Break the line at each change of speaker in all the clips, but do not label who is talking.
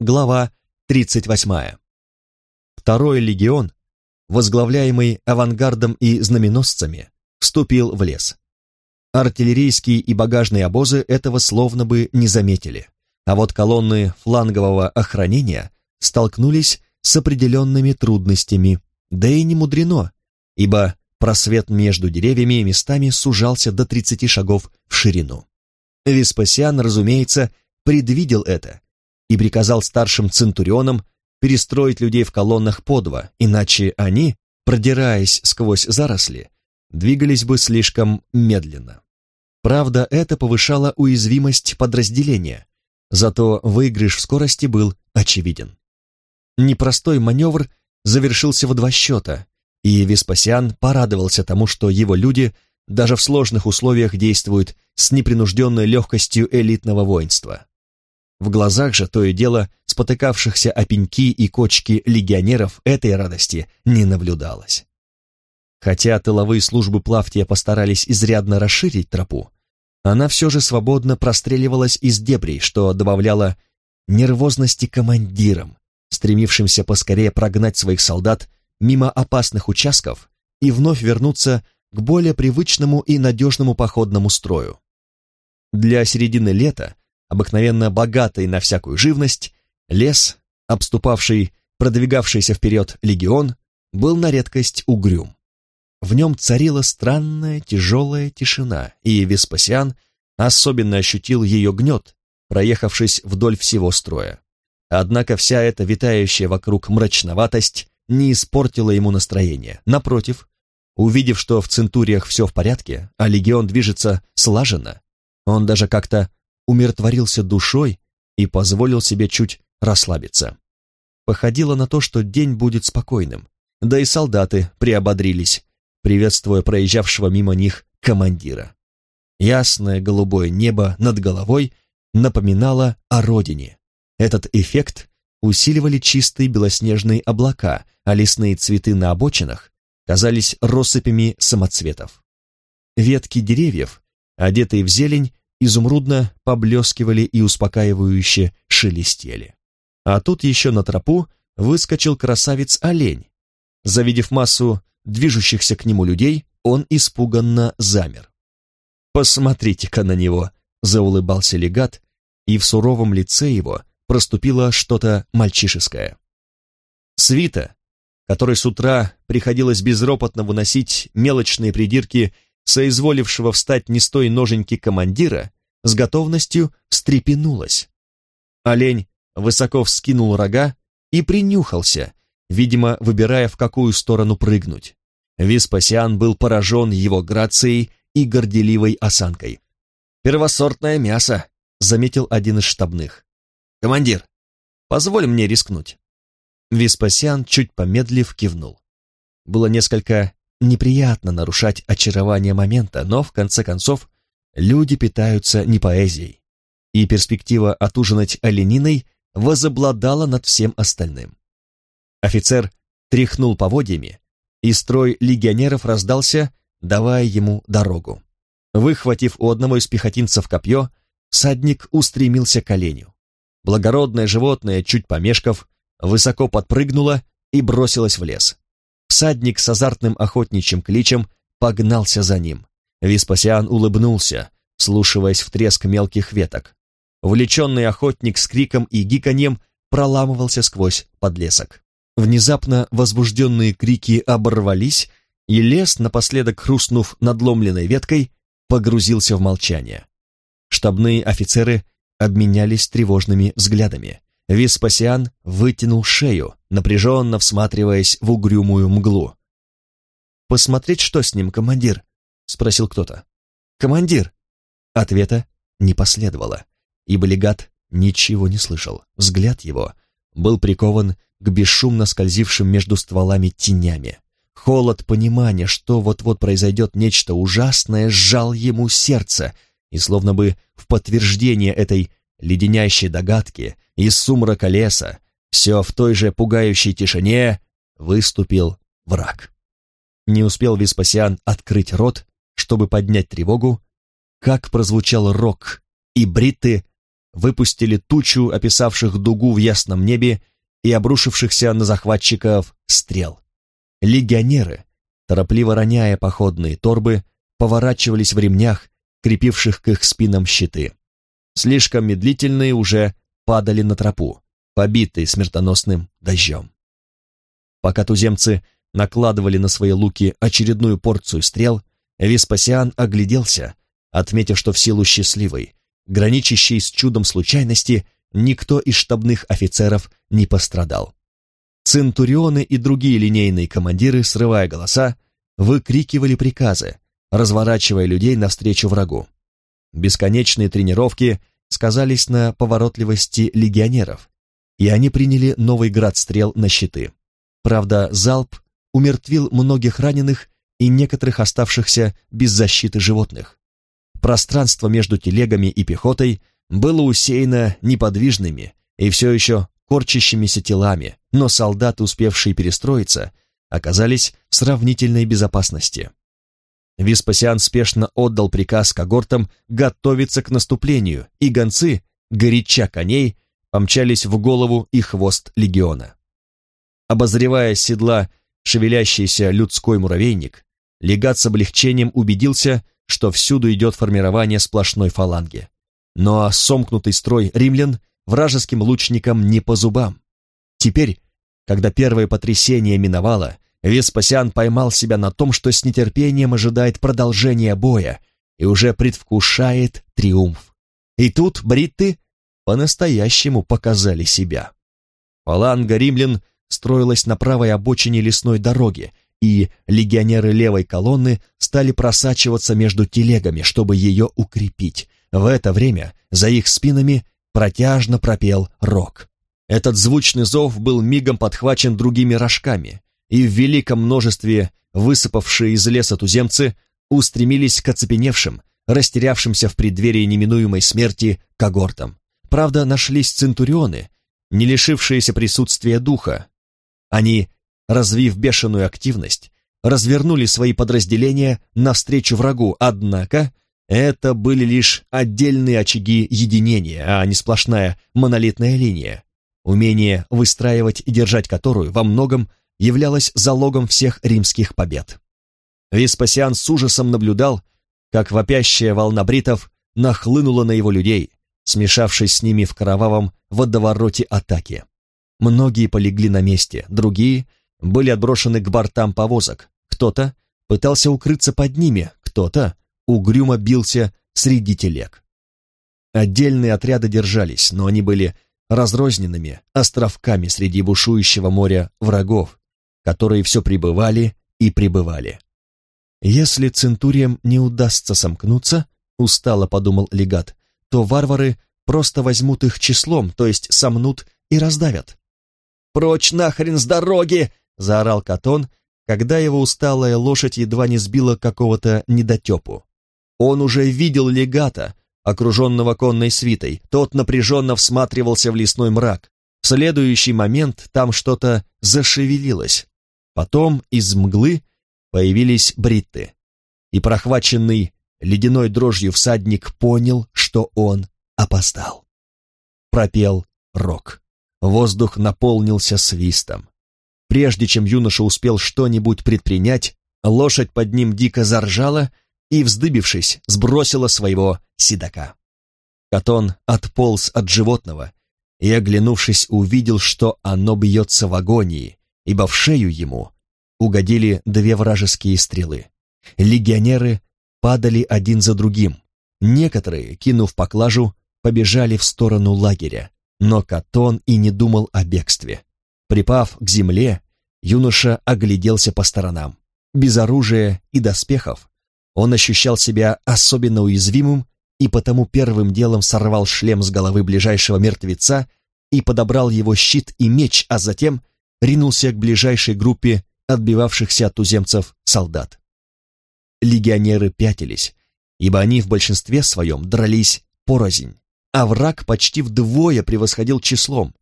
Глава 38. Второй легион, возглавляемый авангардом и знаменосцами, вступил в лес. Артиллерийские и багажные обозы этого словно бы не заметили, а вот колонны флангового охранения столкнулись с определенными трудностями, да и не мудрено, ибо просвет между деревьями местами сужался до 30 шагов в ширину. Веспасиан, разумеется, предвидел это и приказал старшим центурионам перестроить людей в колоннах по два, иначе они, продираясь сквозь заросли, двигались бы слишком медленно. Правда, это повышало уязвимость подразделения, зато выигрыш в скорости был очевиден. Непростой маневр завершился в два счета, и Веспасиан порадовался тому, что его люди даже в сложных условиях действуют с непринужденной легкостью элитного воинства. В глазах же то и дело спотыкавшихся о пеньки и кочки легионеров этой радости не наблюдалось. Хотя тыловые службы Плавтия постарались изрядно расширить тропу, она все же свободно простреливалась из дебрей, что добавляло нервозности командирам, стремившимся поскорее прогнать своих солдат мимо опасных участков и вновь вернуться к более привычному и надежному походному строю. Для середины лета, обыкновенно богатый на всякую живность, лес, обступавший продвигавшийся вперед легион, был на редкость угрюм. В нем царила странная тяжелая тишина, и Веспасиан особенно ощутил ее гнет, проехавшись вдоль всего строя. Однако вся эта витающая вокруг мрачноватость не испортила ему настроение. Напротив, увидев, что в центуриях все в порядке, а легион движется слаженно, он даже как-то умиротворился душой и позволил себе чуть расслабиться. Походило на то, что день будет спокойным, да и солдаты приободрились, приветствуя проезжавшего мимо них командира. Ясное голубое небо над головой напоминало о родине. Этот эффект усиливали чистые белоснежные облака, а лесные цветы на обочинах казались россыпями самоцветов. Ветки деревьев, одетые в зелень, изумрудно поблескивали и успокаивающе шелестели. А тут еще на тропу выскочил красавец-олень. Завидев массу движущихся к нему людей, он испуганно замер. «Посмотрите-ка на него!» — заулыбался легат, и в суровом лице его проступило что-то мальчишеское. Свита, которой с утра приходилось безропотно выносить мелочные придирки соизволившего встать не с той ноженьки командира, с готовностью встрепенулась. Олень высоко вскинул рога и принюхался, видимо, выбирая, в какую сторону прыгнуть. Веспасиан был поражен его грацией и горделивой осанкой. «Первосортное мясо», — заметил один из штабных. «Командир, позволь мне рискнуть». Веспасиан, чуть помедлив, кивнул. Было несколько неприятно нарушать очарование момента, но, в конце концов, люди питаются не поэзией, и перспектива отужинать олениной возобладала над всем остальным. Офицер тряхнул поводьями, и строй легионеров раздался, давая ему дорогу. Выхватив у одного из пехотинцев копье, всадник устремился к оленю. Благородное животное, чуть помешков, высоко подпрыгнуло и бросилось в лес. Всадник с азартным охотничьим кличем погнался за ним. Веспасиан улыбнулся, слушаясь в треск мелких веток. Увлеченный охотник с криком и гиканьем проламывался сквозь подлесок. Внезапно возбужденные крики оборвались, и лес, напоследок хрустнув надломленной веткой, погрузился в молчание. Штабные офицеры обменялись тревожными взглядами. Веспасиан вытянул шею, напряженно всматриваясь в угрюмую мглу. «Посмотреть, что с ним, командир?» — спросил кто-то. «Командир!» Ответа не последовало, ибо легат ничего не слышал. Взгляд его был прикован к бесшумно скользившим между стволами тенями. Холод понимания, что вот-вот произойдет нечто ужасное, сжал ему сердце, и словно бы в подтверждение этой леденящей догадки из сумрака леса, все в той же пугающей тишине, выступил враг. Не успел Веспасиан открыть рот, чтобы поднять тревогу, как прозвучал рок, и бриты выпустили тучу, описавших дугу в ясном небе и обрушившихся на захватчиков стрел. Легионеры, торопливо роняя походные торбы, поворачивались в ремнях, крепивших к их спинам щиты. Слишком медлительные уже падали на тропу, побитые смертоносным дождем. Пока туземцы накладывали на свои луки очередную порцию стрел, Веспасиан огляделся, отметив, что в силу счастливой, граничащей с чудом случайности, никто из штабных офицеров не пострадал. Центурионы и другие линейные командиры, срывая голоса, выкрикивали приказы, разворачивая людей навстречу врагу. Бесконечные тренировки сказались на поворотливости легионеров, и они приняли новый град стрел на щиты. Правда, залп умертвил многих раненых и некоторых оставшихся без защиты животных. Пространство между телегами и пехотой было усеяно неподвижными и все еще корчащимися телами, но солдаты, успевшие перестроиться, оказались в сравнительной безопасности. Веспасиан спешно отдал приказ когортам готовиться к наступлению, и гонцы, горяча коней, помчались в голову и хвост легиона. Обозревая седла шевелящийся людской муравейник, легат с облегчением убедился, что всюду идет формирование сплошной фаланги. Но сомкнутый строй римлян вражеским лучникам не по зубам. Теперь, когда первое потрясение миновало, Веспасиан поймал себя на том, что с нетерпением ожидает продолжения боя и уже предвкушает триумф. И тут бритты по-настоящему показали себя. Фаланга римлян строилась на правой обочине лесной дороги, и легионеры левой колонны стали просачиваться между телегами, чтобы ее укрепить. В это время за их спинами протяжно пропел рог. Этот звучный зов был мигом подхвачен другими рожками, и в великом множестве высыпавшие из леса туземцы устремились к оцепеневшим, растерявшимся в преддверии неминуемой смерти когортам. Правда, нашлись центурионы, не лишившиеся присутствия духа. Они, развив бешеную активность, развернули свои подразделения навстречу врагу, однако это были лишь отдельные очаги единения, а не сплошная монолитная линия, умение выстраивать и держать которую во многом являлось залогом всех римских побед. Веспасиан с ужасом наблюдал, как вопящая волна бритов нахлынула на его людей, смешавшись с ними в кровавом водовороте атаки. Многие полегли на месте, другие были отброшены к бортам повозок, кто-то пытался укрыться под ними, кто-то угрюмо бился среди телег. Отдельные отряды держались, но они были разрозненными островками среди бушующего моря врагов, которые все пребывали и пребывали. Если центуриям не удастся сомкнуться, устало подумал легат, то варвары просто возьмут их числом, то есть сомнут и раздавят. «Прочь нахрен с дороги!» — заорал Катон, когда его усталая лошадь едва не сбила какого-то недотепу. Он уже видел легата, окруженного конной свитой, тот напряженно всматривался в лесной мрак. В следующий момент там что-то зашевелилось. Потом из мглы появились бритты, и прохваченный ледяной дрожью всадник понял, что он опоздал. Пропел рок. Воздух наполнился свистом. Прежде чем юноша успел что-нибудь предпринять, лошадь под ним дико заржала и, вздыбившись, сбросила своего седока. Катон отполз от животного и, оглянувшись, увидел, что оно бьется в агонии, ибо в шею ему угодили две вражеские стрелы. Легионеры падали один за другим. Некоторые, кинув поклажу, побежали в сторону лагеря, но Катон и не думал о бегстве. Припав к земле, юноша огляделся по сторонам. Без оружия и доспехов он ощущал себя особенно уязвимым и потому первым делом сорвал шлем с головы ближайшего мертвеца и подобрал его щит и меч, а затем ринулся к ближайшей группе отбивавшихся от туземцев солдат. Легионеры пятились, ибо они в большинстве своем дрались порознь, а враг почти вдвое превосходил числом.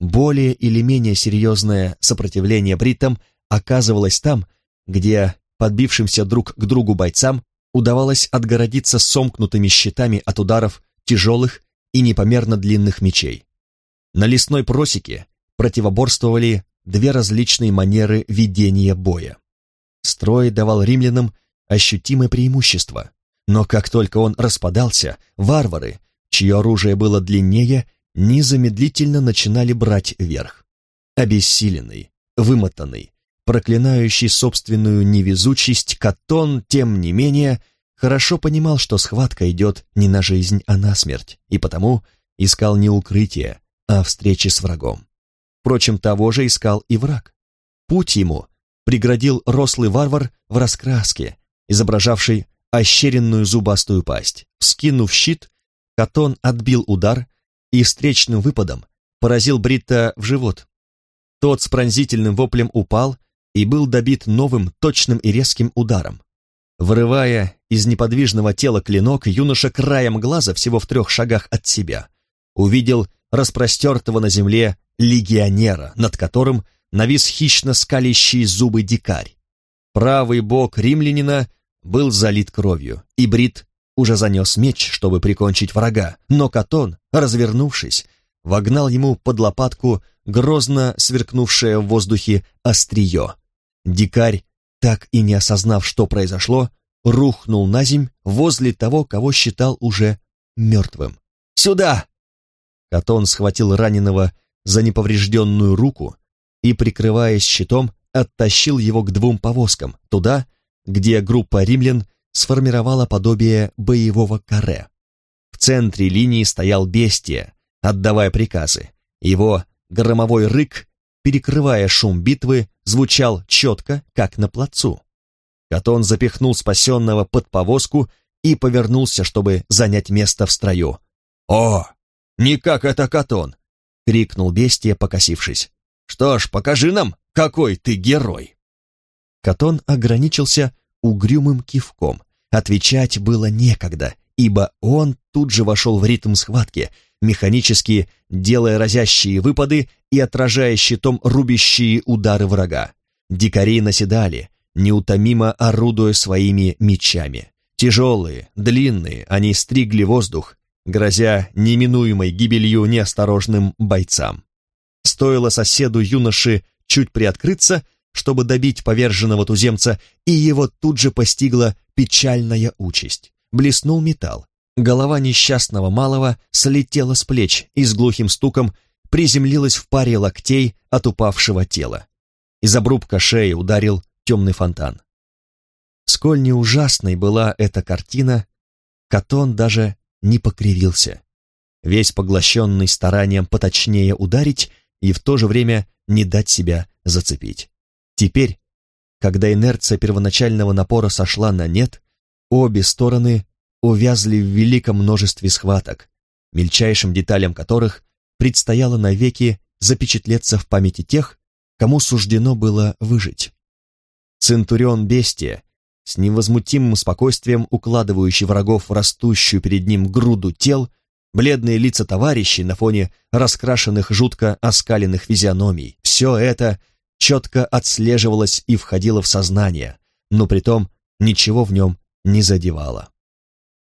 Более или менее серьезное сопротивление бритам оказывалось там, где подбившимся друг к другу бойцам удавалось отгородиться сомкнутыми щитами от ударов тяжелых и непомерно длинных мечей. На лесной просеке противоборствовали две различные манеры ведения боя. Строй давал римлянам ощутимое преимущество, но как только он распадался, варвары, чье оружие было длиннее, незамедлительно начинали брать верх. Обессиленный, вымотанный, проклинающий собственную невезучесть, Катон, тем не менее, хорошо понимал, что схватка идет не на жизнь, а на смерть, и потому искал не укрытие, а встречи с врагом. Впрочем, того же искал и враг. Путь ему преградил рослый варвар в раскраске, изображавший ощеренную зубастую пасть. Скинув щит, Катон отбил удар и встречным выпадом поразил Бритта в живот. Тот с пронзительным воплем упал и был добит новым, точным и резким ударом. Вырывая из неподвижного тела клинок, юноша краем глаза всего в трех шагах от себя увидел распростертого на земле легионера, над которым навис хищно скалящие зубы дикарь. Правый бок римлянина был залит кровью, и Брит уже занес меч, чтобы прикончить врага, но Катон, развернувшись, вогнал ему под лопатку грозно сверкнувшее в воздухе острие. Дикарь, так и не осознав, что произошло, рухнул на земь возле того, кого считал уже мертвым. «Сюда!» Катон схватил раненого за неповрежденную руку и, прикрываясь щитом, оттащил его к двум повозкам, туда, где группа римлян сформировала подобие боевого каре. В центре линии стоял бестия, отдавая приказы. Его громовой рык, перекрывая шум битвы, звучал четко, как на плацу. Катон запихнул спасенного под повозку и повернулся, чтобы занять место в строю. «О, не как это Катон!» — крикнул бестия, покосившись. «Что ж, покажи нам, какой ты герой!» Катон ограничился угрюмым кивком. Отвечать было некогда, ибо он тут же вошел в ритм схватки, механически делая разящие выпады и отражая щитом рубящие удары врага. Дикари наседали, неутомимо орудуя своими мечами. Тяжелые, длинные, они стригли воздух, грозя неминуемой гибелью неосторожным бойцам. Стоило соседу юноши чуть приоткрыться, чтобы добить поверженного туземца, и его тут же постигла печальная участь. Блеснул металл. Голова несчастного малого слетела с плеч и с глухим стуком приземлилась в паре локтей от упавшего тела. Из обрубка шеи ударил темный фонтан. Сколь не ужасной была эта картина, Катон даже не покривился. Весь поглощенный старанием поточнее ударить и в то же время не дать себя зацепить. Теперь, когда инерция первоначального напора сошла на нет, обе стороны увязли в великом множестве схваток, мельчайшим деталям которых предстояло навеки запечатлеться в памяти тех, кому суждено было выжить. Центурион Бестия, с невозмутимым спокойствием укладывающий врагов в растущую перед ним груду тел, бледные лица товарищей на фоне раскрашенных жутко оскаленных физиономий, все это четко отслеживалось и входило в сознание, но притом ничего в нем не задевало.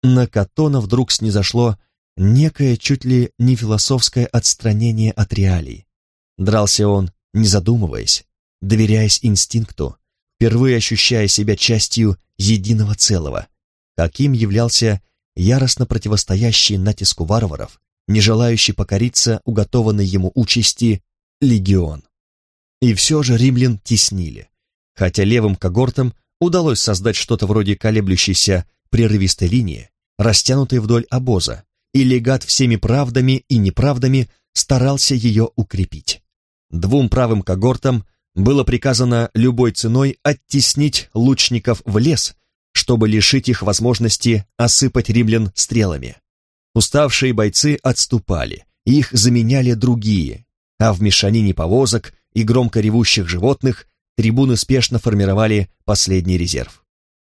На Катона вдруг снизошло некое чуть ли не философское отстранение от реалий. Дрался он, не задумываясь, доверяясь инстинкту, впервые ощущая себя частью единого целого, каким являлся яростно противостоящий натиску варваров, не желающий покориться уготованной ему участи легион. И все же римлян теснили, хотя левым когортам удалось создать что-то вроде колеблющейся прерывистой линии, растянутой вдоль обоза, и легат всеми правдами и неправдами старался ее укрепить. Двум правым когортам было приказано любой ценой оттеснить лучников в лес, чтобы лишить их возможности осыпать римлян стрелами. Уставшие бойцы отступали, их заменяли другие, а в мешанине повозок и громко ревущих животных трибуны спешно формировали последний резерв.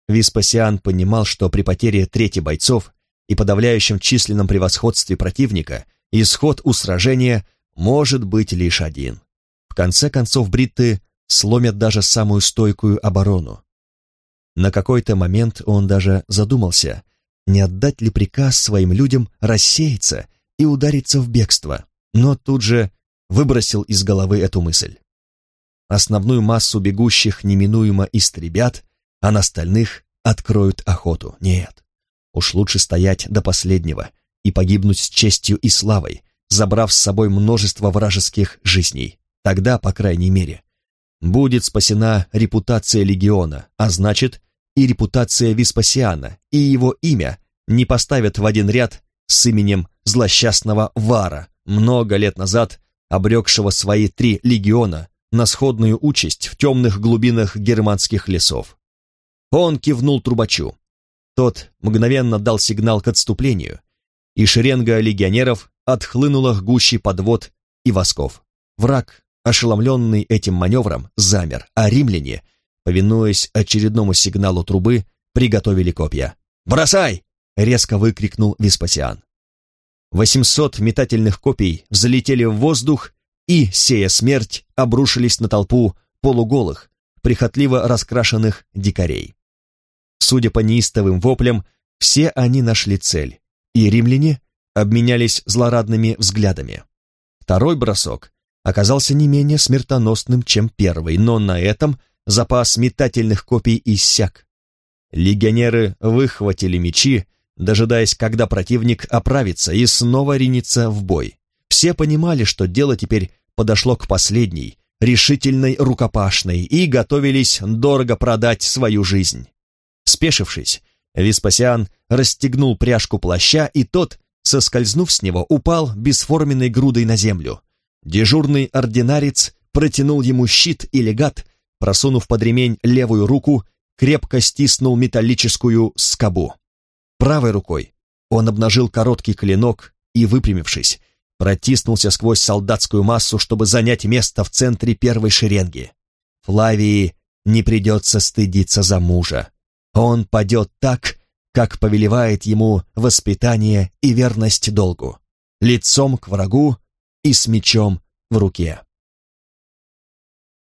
Веспасиан понимал, что при потере трети бойцов и подавляющем численном превосходстве противника исход у сражения может быть лишь один. В конце концов бритты сломят даже самую стойкую оборону. На какой-то момент он даже задумался, не отдать ли приказ своим людям рассеяться и удариться в бегство, но тут же выбросил из головы эту мысль. Основную массу бегущих неминуемо истребят, а на остальных откроют охоту. Нет, уж лучше стоять до последнего и погибнуть с честью и славой, забрав с собой множество вражеских жизней. Тогда, по крайней мере, будет спасена репутация легиона, а значит и репутация Веспасиана, и его имя не поставят в один ряд с именем злосчастного Вара, много лет назад обрекшего свои три легиона на сходную участь в темных глубинах германских лесов. Он кивнул трубачу. Тот мгновенно дал сигнал к отступлению, и шеренга легионеров отхлынула к гуще подвод и восков. Враг, ошеломленный этим маневром, замер, а римляне, повинуясь очередному сигналу трубы, приготовили копья. «Бросай!» — резко выкрикнул Веспасиан. Восемьсот метательных копий взлетели в воздух и, сея смерть, обрушились на толпу полуголых, прихотливо раскрашенных дикарей. Судя по неистовым воплям, все они нашли цель, и римляне обменялись злорадными взглядами. Второй бросок оказался не менее смертоносным, чем первый, но на этом запас метательных копий иссяк. Легионеры выхватили мечи, дожидаясь, когда противник оправится и снова ринется в бой. Все понимали, что дело теперь подошло к последней, решительной рукопашной и готовились дорого продать свою жизнь. Спешившись, Веспасиан расстегнул пряжку плаща, и тот, соскользнув с него, упал бесформенной грудой на землю. Дежурный ординарец протянул ему щит и легат, просунув под ремень левую руку, крепко стиснул металлическую скобу. Правой рукой он обнажил короткий клинок и, выпрямившись, протиснулся сквозь солдатскую массу, чтобы занять место в центре первой шеренги. Флавии не придется стыдиться за мужа. Он падет так, как повелевает ему воспитание и верность долгу, лицом к врагу и с мечом в руке.